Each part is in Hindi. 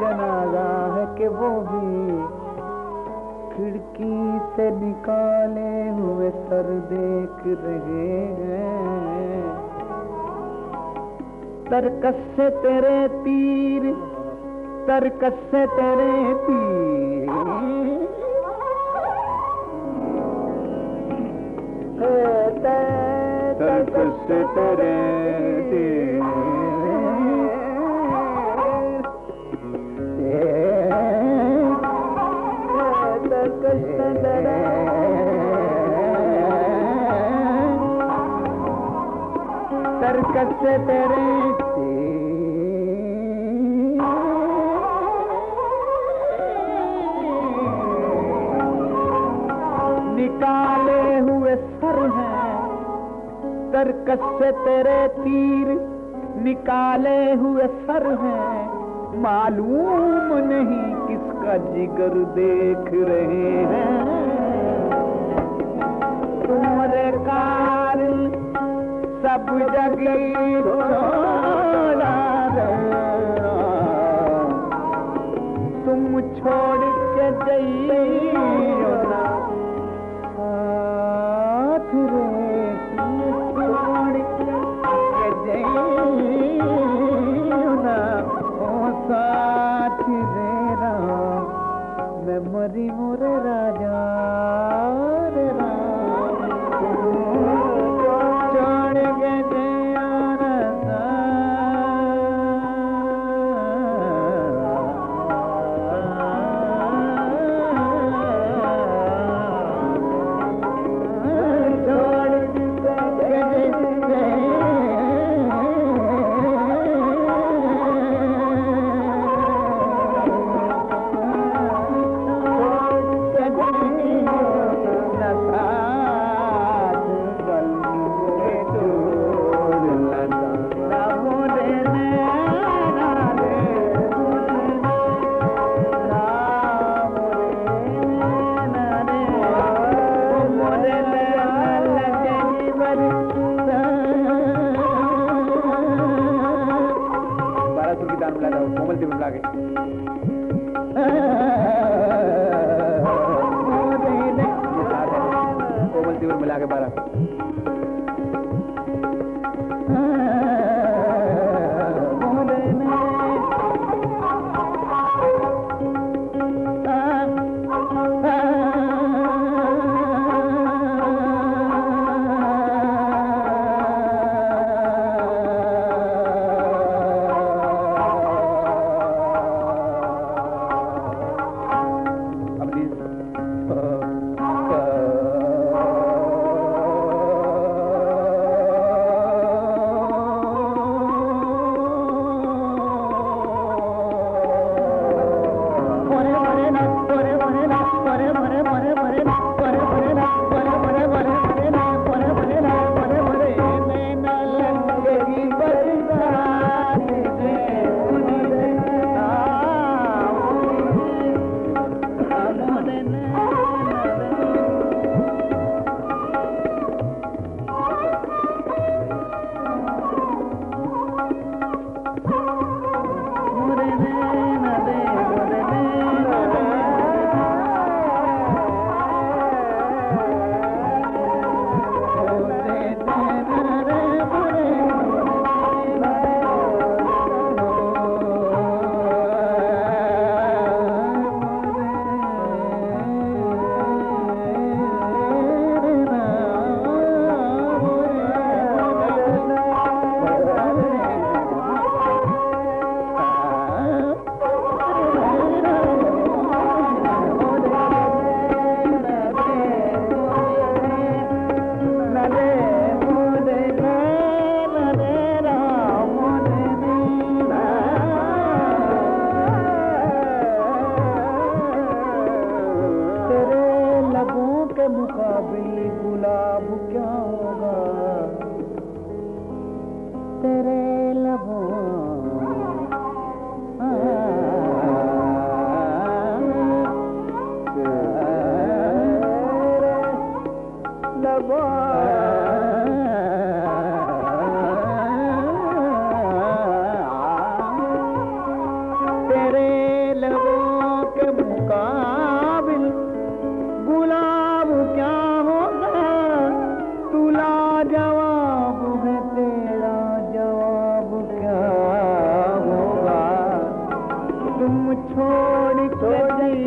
जनाजा है कि वो भी खिड़की से निकाले हुए सर देख रहे हैं। तरकस से तेरे तीर, तरकस से तेरे तीर तरकस से तेरे तीर। से तेरे निकाले हुए सर हैं करकस से तेरे तीर। निकाले हुए सर हैं, मालूम नहीं किसका जिगर देख रहे हैं। तुम छोड़ के जइयो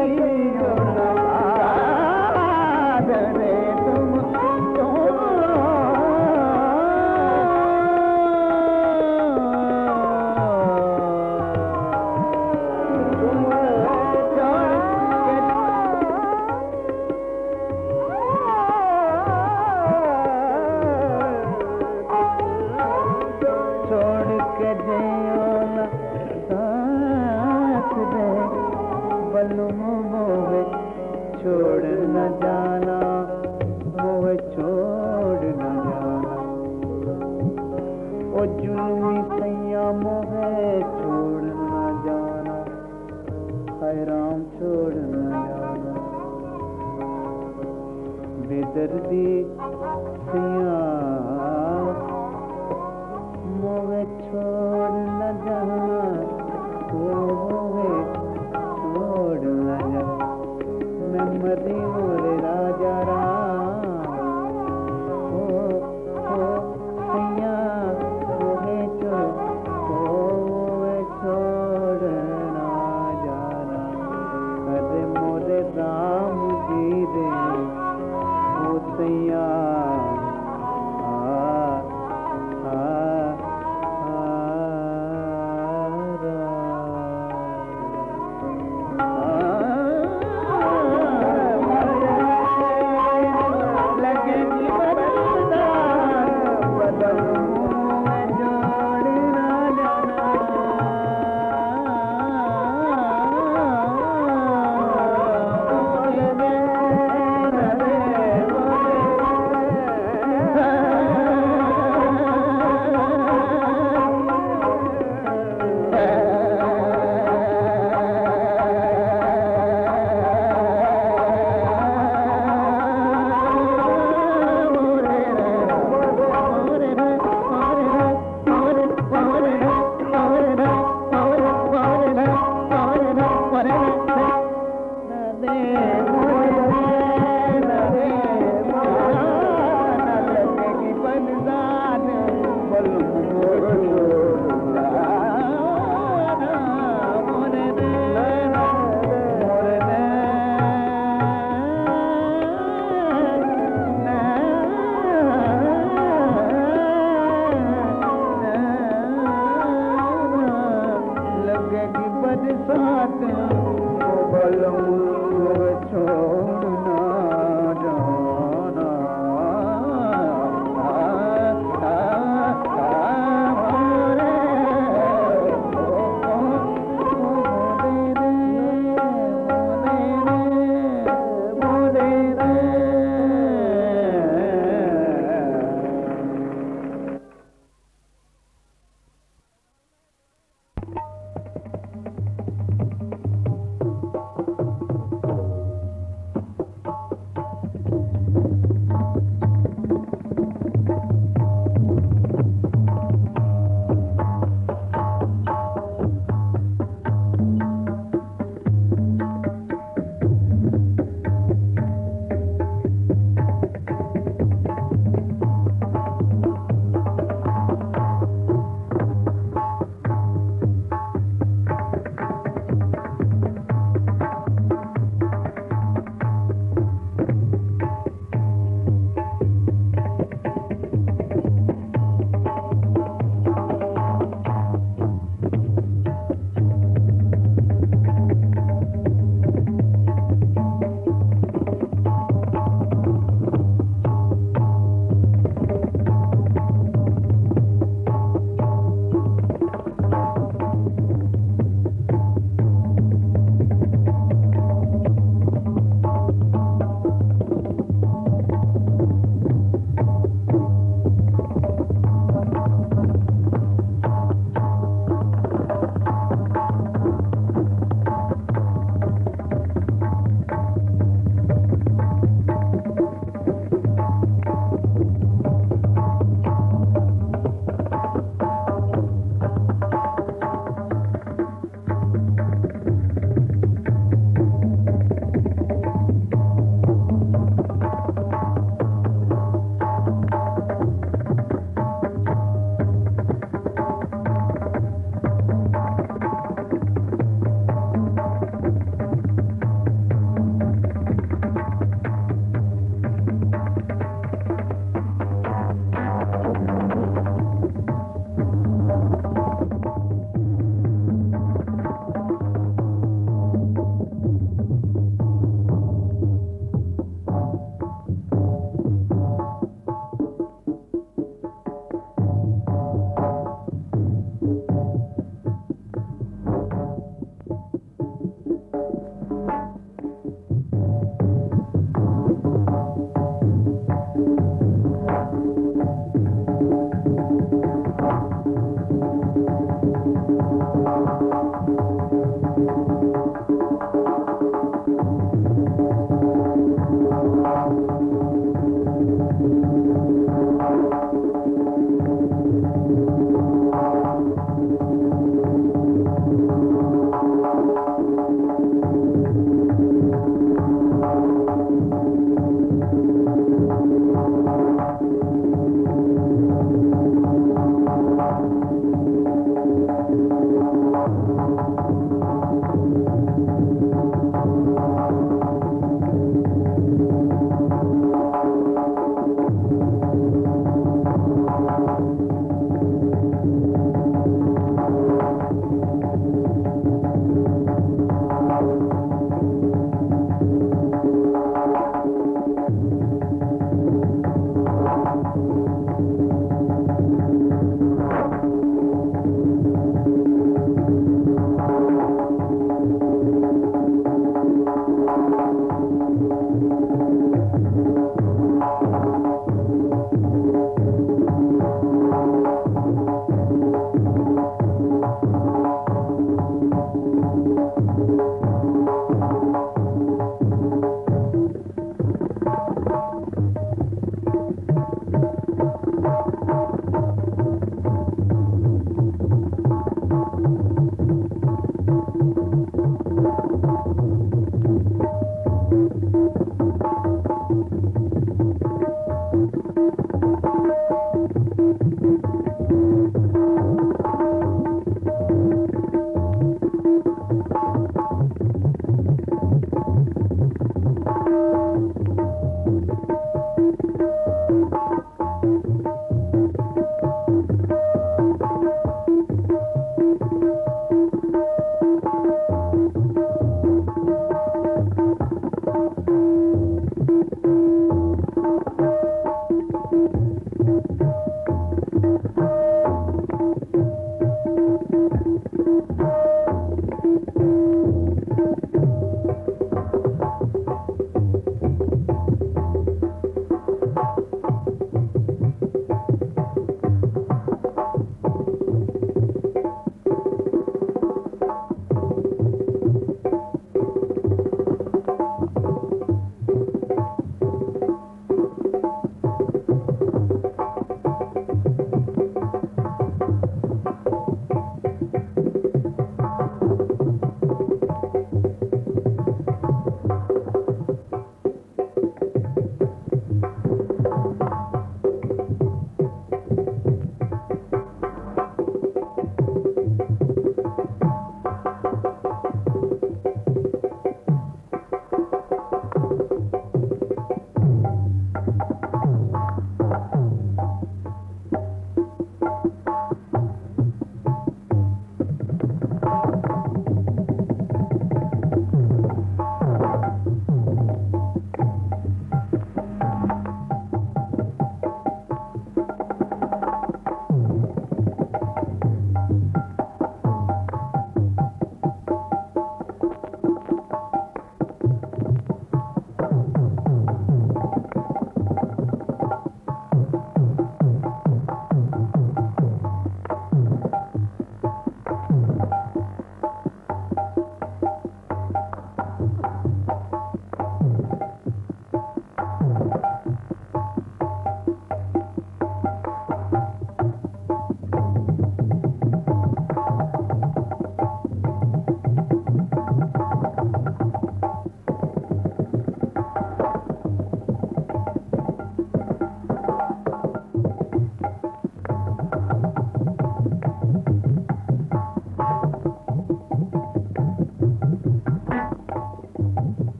जइयो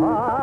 Ah